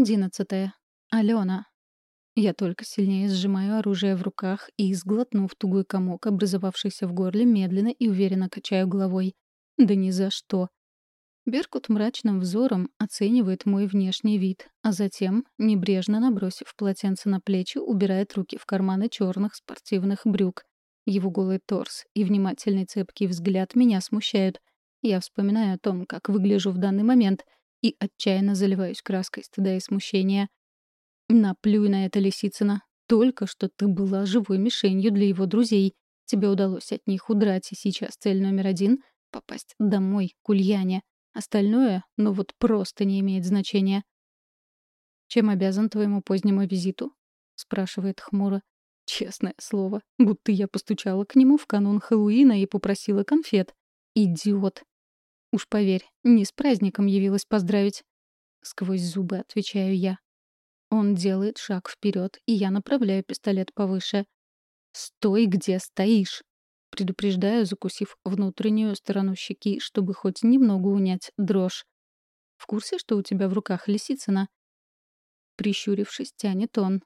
Одиннадцатое. Алена. Я только сильнее сжимаю оружие в руках и, сглотнув тугой комок, образовавшийся в горле, медленно и уверенно качаю головой. Да ни за что. Беркут мрачным взором оценивает мой внешний вид, а затем, небрежно набросив полотенце на плечи, убирает руки в карманы черных спортивных брюк. Его голый торс и внимательный цепкий взгляд меня смущают. Я вспоминаю о том, как выгляжу в данный момент — и отчаянно заливаюсь краской стыда и смущения. Наплюй на это, Лисицына. Только что ты была живой мишенью для его друзей. Тебе удалось от них удрать, и сейчас цель номер один — попасть домой, к Ульяне. Остальное, ну вот просто не имеет значения. «Чем обязан твоему позднему визиту?» — спрашивает хмуро. Честное слово, будто я постучала к нему в канун Хэллоуина и попросила конфет. Идиот. Уж поверь, не с праздником явилась поздравить. Сквозь зубы отвечаю я. Он делает шаг вперед, и я направляю пистолет повыше. «Стой, где стоишь!» Предупреждаю, закусив внутреннюю сторону щеки, чтобы хоть немного унять дрожь. «В курсе, что у тебя в руках лисицына?» Прищурившись, тянет он.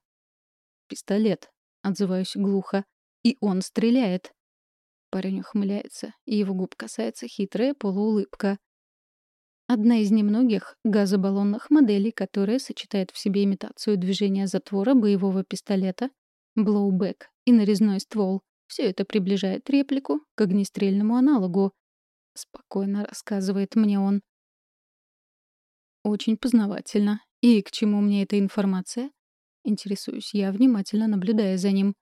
«Пистолет», — отзываюсь глухо. «И он стреляет». Парень ухмыляется, и его губ касается хитрая полуулыбка. Одна из немногих газобаллонных моделей, которая сочетает в себе имитацию движения затвора боевого пистолета, блоубэк и нарезной ствол. Все это приближает реплику к огнестрельному аналогу. Спокойно рассказывает мне он. Очень познавательно. И к чему мне эта информация? Интересуюсь я, внимательно наблюдая за ним.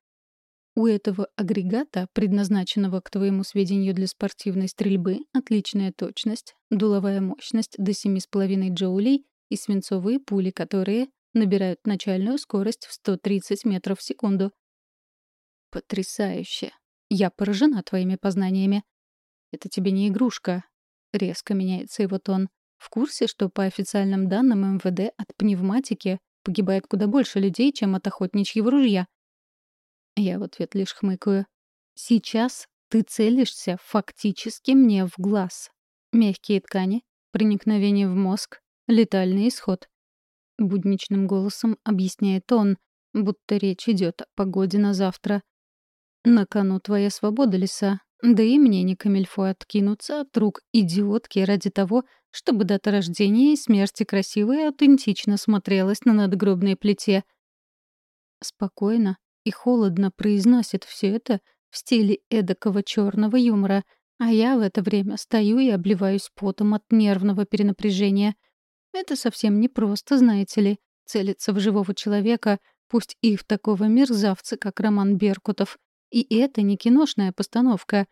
У этого агрегата, предназначенного, к твоему сведению, для спортивной стрельбы, отличная точность, дуловая мощность до 7,5 джоулей и свинцовые пули, которые набирают начальную скорость в 130 метров в секунду. Потрясающе. Я поражена твоими познаниями. Это тебе не игрушка. Резко меняется его тон. В курсе, что по официальным данным МВД от пневматики погибает куда больше людей, чем от охотничьего ружья. Я в ответ лишь хмыкаю. Сейчас ты целишься фактически мне в глаз. Мягкие ткани, проникновение в мозг, летальный исход. Будничным голосом объясняет он, будто речь идет о погоде на завтра. На кону твоя свобода, лиса. Да и мне не камильфо откинуться от рук идиотки ради того, чтобы дата рождения и смерти красиво и аутентично смотрелась на надгробной плите. Спокойно, и холодно произносит все это в стиле эдакого черного юмора, а я в это время стою и обливаюсь потом от нервного перенапряжения. Это совсем непросто, знаете ли, целиться в живого человека, пусть и в такого мерзавца, как Роман Беркутов. И это не киношная постановка.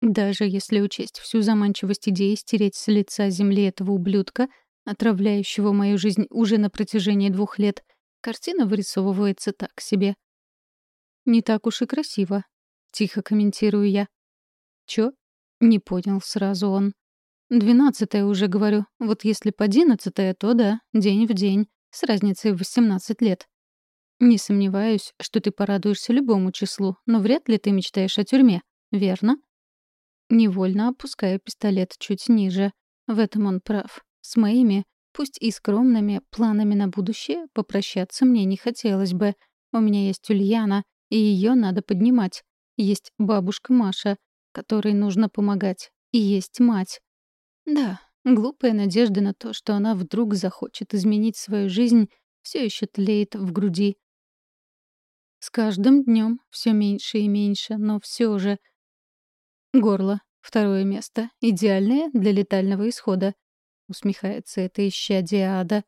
Даже если учесть всю заманчивость идеи стереть с лица земли этого ублюдка, отравляющего мою жизнь уже на протяжении двух лет, картина вырисовывается так себе. «Не так уж и красиво», — тихо комментирую я. «Чё?» — не понял сразу он. «Двенадцатое уже говорю. Вот если по одиннадцатое, то да, день в день, с разницей в восемнадцать лет. Не сомневаюсь, что ты порадуешься любому числу, но вряд ли ты мечтаешь о тюрьме, верно?» Невольно опускаю пистолет чуть ниже. В этом он прав. С моими, пусть и скромными, планами на будущее попрощаться мне не хотелось бы. У меня есть Ульяна, и ее надо поднимать. Есть бабушка Маша, которой нужно помогать, и есть мать. Да, глупая надежда на то, что она вдруг захочет изменить свою жизнь, все еще тлеет в груди. С каждым днем все меньше и меньше, но все же... Горло. Второе место. Идеальное для летального исхода. Усмехается это исчадие ада.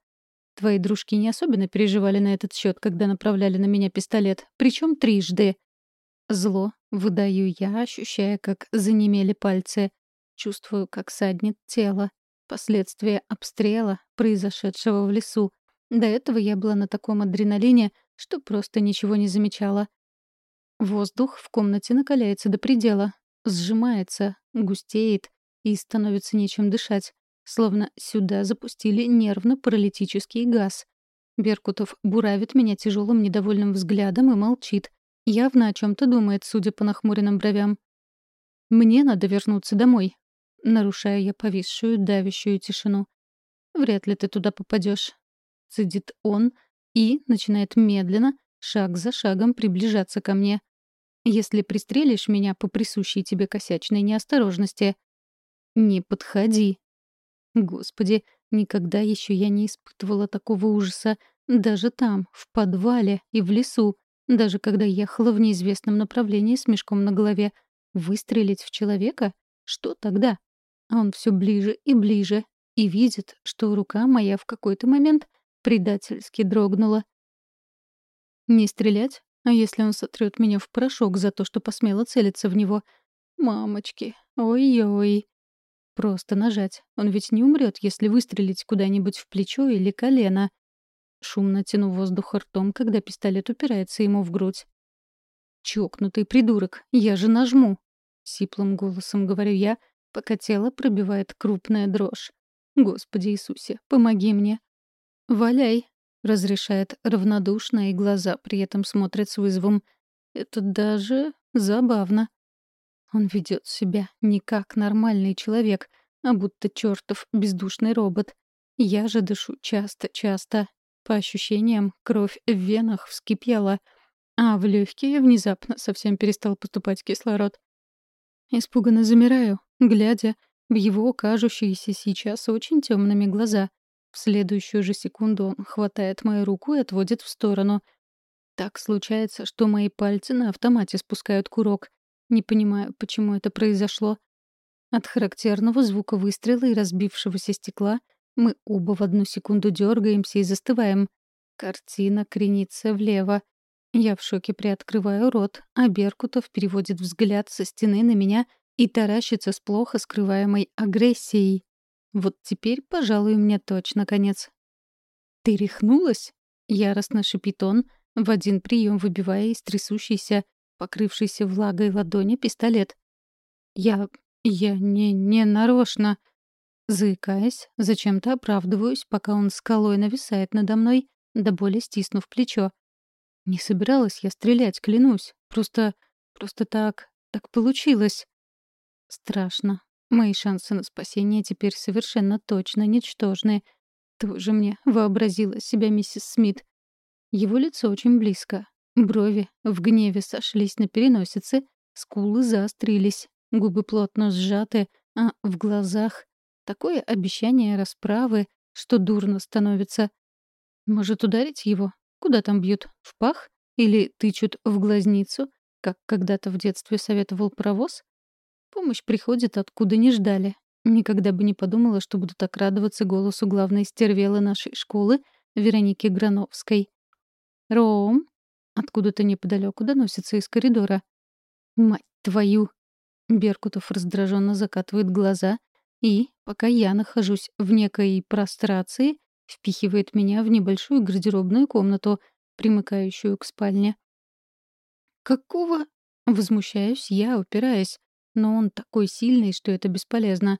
Твои дружки не особенно переживали на этот счет, когда направляли на меня пистолет, причем трижды. Зло выдаю я, ощущая, как занемели пальцы. Чувствую, как саднет тело. Последствия обстрела, произошедшего в лесу. До этого я была на таком адреналине, что просто ничего не замечала. Воздух в комнате накаляется до предела, сжимается, густеет и становится нечем дышать. Словно сюда запустили нервно-паралитический газ. Беркутов буравит меня тяжелым недовольным взглядом и молчит. Явно о чем то думает, судя по нахмуренным бровям. «Мне надо вернуться домой», — нарушаю я повисшую, давящую тишину. «Вряд ли ты туда попадешь. цедит он и начинает медленно, шаг за шагом приближаться ко мне. «Если пристрелишь меня по присущей тебе косячной неосторожности...» «Не подходи!» Господи, никогда еще я не испытывала такого ужаса. Даже там, в подвале и в лесу, даже когда ехала в неизвестном направлении с мешком на голове. Выстрелить в человека? Что тогда? А он все ближе и ближе, и видит, что рука моя в какой-то момент предательски дрогнула. Не стрелять? А если он сотрет меня в порошок за то, что посмела целиться в него? Мамочки, ой-ой. Просто нажать. Он ведь не умрет, если выстрелить куда-нибудь в плечо или колено. Шумно тяну воздух ртом, когда пистолет упирается ему в грудь. «Чокнутый придурок, я же нажму!» — сиплым голосом говорю я, пока тело пробивает крупная дрожь. «Господи Иисусе, помоги мне!» «Валяй!» — разрешает равнодушно, и глаза при этом смотрят с вызовом. «Это даже забавно!» Он ведет себя не как нормальный человек, а будто чертов бездушный робот. Я же дышу часто-часто. По ощущениям, кровь в венах вскипела, а в легкие внезапно совсем перестал поступать кислород. Испуганно замираю, глядя в его кажущиеся сейчас очень темными глаза. В следующую же секунду он хватает мою руку и отводит в сторону. Так случается, что мои пальцы на автомате спускают курок — не понимаю, почему это произошло. От характерного звука выстрела и разбившегося стекла мы оба в одну секунду дергаемся и застываем. Картина кренится влево. Я в шоке приоткрываю рот, а Беркутов переводит взгляд со стены на меня и таращится с плохо скрываемой агрессией. Вот теперь, пожалуй, мне точно конец. «Ты рехнулась?» — яростно шипит он, в один прием выбивая из трясущейся покрывшийся влагой ладони пистолет. «Я... я не... не нарочно...» Заикаясь, зачем-то оправдываюсь, пока он скалой нависает надо мной, до боли стиснув плечо. Не собиралась я стрелять, клянусь. Просто... просто так... так получилось. Страшно. Мои шансы на спасение теперь совершенно точно ничтожны. Тоже мне вообразила себя миссис Смит. Его лицо очень близко, Брови в гневе сошлись на переносице, скулы заострились, губы плотно сжаты, а в глазах такое обещание расправы, что дурно становится. Может ударить его? Куда там бьют? В пах? Или тычут в глазницу, как когда-то в детстве советовал паровоз? Помощь приходит, откуда не ждали. Никогда бы не подумала, что буду так радоваться голосу главной стервелы нашей школы, Вероники Грановской. «Ром, Откуда-то неподалеку доносится из коридора. «Мать твою!» Беркутов раздраженно закатывает глаза и, пока я нахожусь в некой прострации, впихивает меня в небольшую гардеробную комнату, примыкающую к спальне. «Какого?» — возмущаюсь я, упираясь, но он такой сильный, что это бесполезно.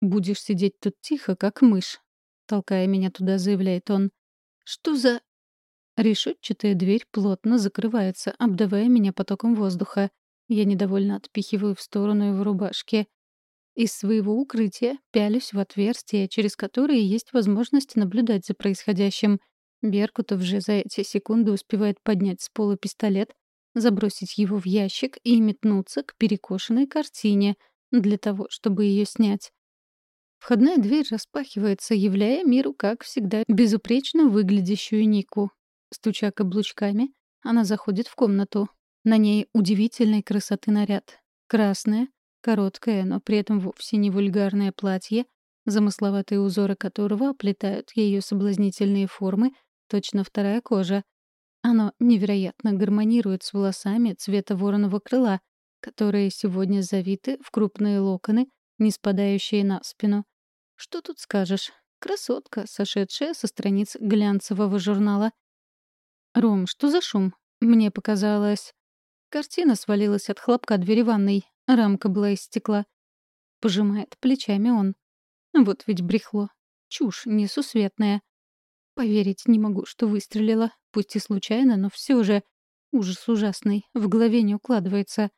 «Будешь сидеть тут тихо, как мышь», — толкая меня туда, заявляет он. «Что за...» Решетчатая дверь плотно закрывается, обдавая меня потоком воздуха. Я недовольно отпихиваю в сторону его рубашки. Из своего укрытия пялюсь в отверстие, через которое есть возможность наблюдать за происходящим. Беркутов же за эти секунды успевает поднять с пола пистолет, забросить его в ящик и метнуться к перекошенной картине для того, чтобы ее снять. Входная дверь распахивается, являя миру, как всегда, безупречно выглядящую Нику. Стуча каблучками, она заходит в комнату. На ней удивительной красоты наряд. Красное, короткое, но при этом вовсе не вульгарное платье, замысловатые узоры которого оплетают ее соблазнительные формы, точно вторая кожа. Оно невероятно гармонирует с волосами цвета вороного крыла, которые сегодня завиты в крупные локоны, не спадающие на спину. Что тут скажешь? Красотка, сошедшая со страниц глянцевого журнала. «Ром, что за шум?» Мне показалось... Картина свалилась от хлопка двери ванной. Рамка была из стекла. Пожимает плечами он. Вот ведь брехло. Чушь несусветная. Поверить не могу, что выстрелила. Пусть и случайно, но все же... Ужас ужасный. В голове не укладывается.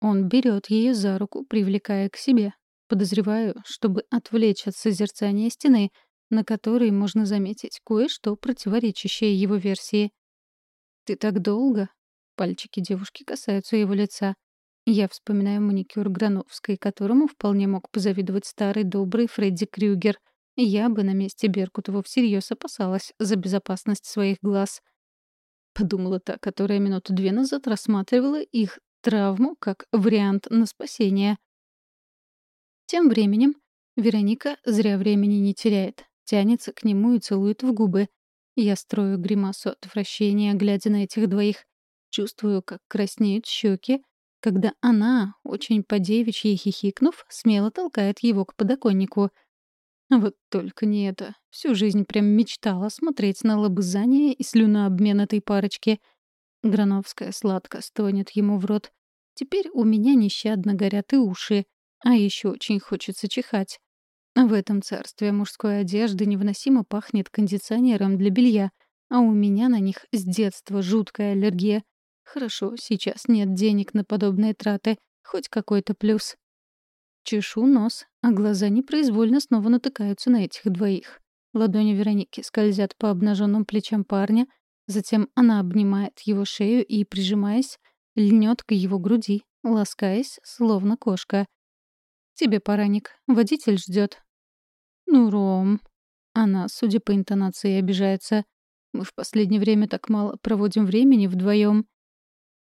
Он берет ее за руку, привлекая к себе. Подозреваю, чтобы отвлечь от созерцания стены, на которой можно заметить кое-что противоречащее его версии. «Ты так долго?» Пальчики девушки касаются его лица. Я вспоминаю маникюр Грановской, которому вполне мог позавидовать старый добрый Фредди Крюгер. Я бы на месте Беркутова всерьез опасалась за безопасность своих глаз. Подумала та, которая минуту две назад рассматривала их травму как вариант на спасение. Тем временем Вероника зря времени не теряет, тянется к нему и целует в губы. Я строю гримасу отвращения, глядя на этих двоих. Чувствую, как краснеют щеки, когда она, очень по-девичьи хихикнув, смело толкает его к подоконнику. Вот только не это. Всю жизнь прям мечтала смотреть на лобызание и слюнообмен этой парочки. Грановская сладко стонет ему в рот. Теперь у меня нещадно горят и уши, а еще очень хочется чихать. В этом царстве мужской одежды невыносимо пахнет кондиционером для белья, а у меня на них с детства жуткая аллергия. Хорошо, сейчас нет денег на подобные траты, хоть какой-то плюс. Чешу нос, а глаза непроизвольно снова натыкаются на этих двоих. Ладони Вероники скользят по обнаженным плечам парня, затем она обнимает его шею и, прижимаясь, льнет к его груди, ласкаясь, словно кошка. «Тебе пора, Ник. Водитель ждет. «Ну, Ром...» Она, судя по интонации, обижается. «Мы в последнее время так мало проводим времени вдвоем.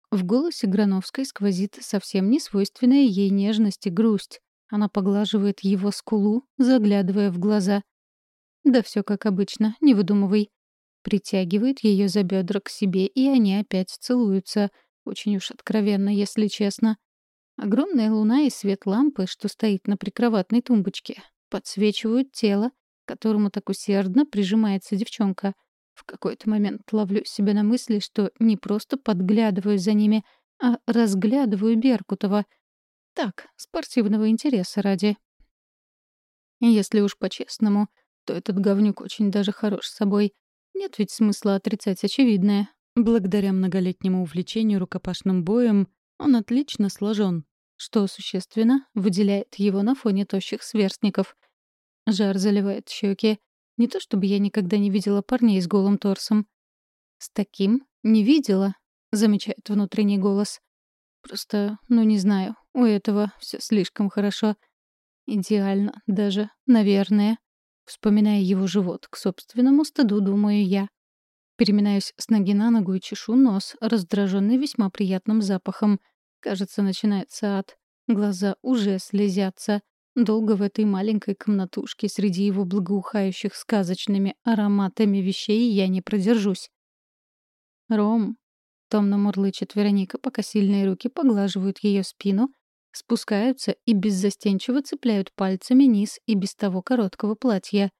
В голосе Грановской сквозит совсем не свойственная ей нежность и грусть. Она поглаживает его скулу, заглядывая в глаза. «Да все как обычно, не выдумывай». Притягивает ее за бедра к себе, и они опять целуются. Очень уж откровенно, если честно. Огромная луна и свет лампы, что стоит на прикроватной тумбочке, подсвечивают тело, к которому так усердно прижимается девчонка — в какой-то момент ловлю себя на мысли, что не просто подглядываю за ними, а разглядываю Беркутова. Так, спортивного интереса ради. Если уж по-честному, то этот говнюк очень даже хорош собой. Нет ведь смысла отрицать очевидное. Благодаря многолетнему увлечению рукопашным боем он отлично сложен, что существенно выделяет его на фоне тощих сверстников. Жар заливает щеки, не то чтобы я никогда не видела парней с голым торсом. «С таким не видела», — замечает внутренний голос. «Просто, ну не знаю, у этого все слишком хорошо. Идеально даже, наверное». Вспоминая его живот, к собственному стыду думаю я. Переминаюсь с ноги на ногу и чешу нос, раздраженный весьма приятным запахом. Кажется, начинается ад. Глаза уже слезятся. Долго в этой маленькой комнатушке среди его благоухающих сказочными ароматами вещей я не продержусь. «Ром», — томно мурлычет Вероника, пока сильные руки поглаживают ее спину, спускаются и беззастенчиво цепляют пальцами низ и без того короткого платья.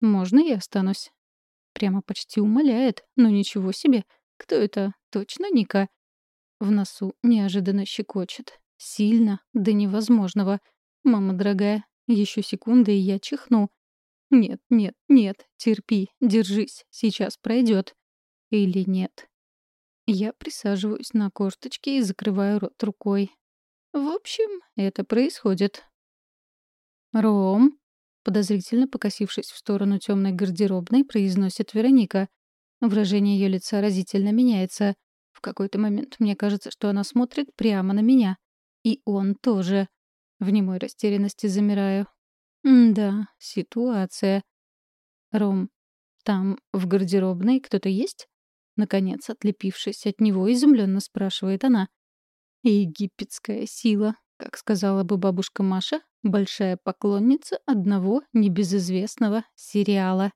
«Можно я останусь?» Прямо почти умоляет, но ничего себе. Кто это? Точно Ника? В носу неожиданно щекочет. Сильно, до невозможного — «Мама дорогая, еще секунда, и я чихну». «Нет, нет, нет, терпи, держись, сейчас пройдет». Или нет. Я присаживаюсь на корточки и закрываю рот рукой. В общем, это происходит. «Ром», подозрительно покосившись в сторону темной гардеробной, произносит Вероника. Выражение ее лица разительно меняется. В какой-то момент мне кажется, что она смотрит прямо на меня. И он тоже. В немой растерянности замираю. Да, ситуация. Ром, там в гардеробной кто-то есть? Наконец, отлепившись от него, изумленно спрашивает она. Египетская сила, как сказала бы бабушка Маша, большая поклонница одного небезызвестного сериала.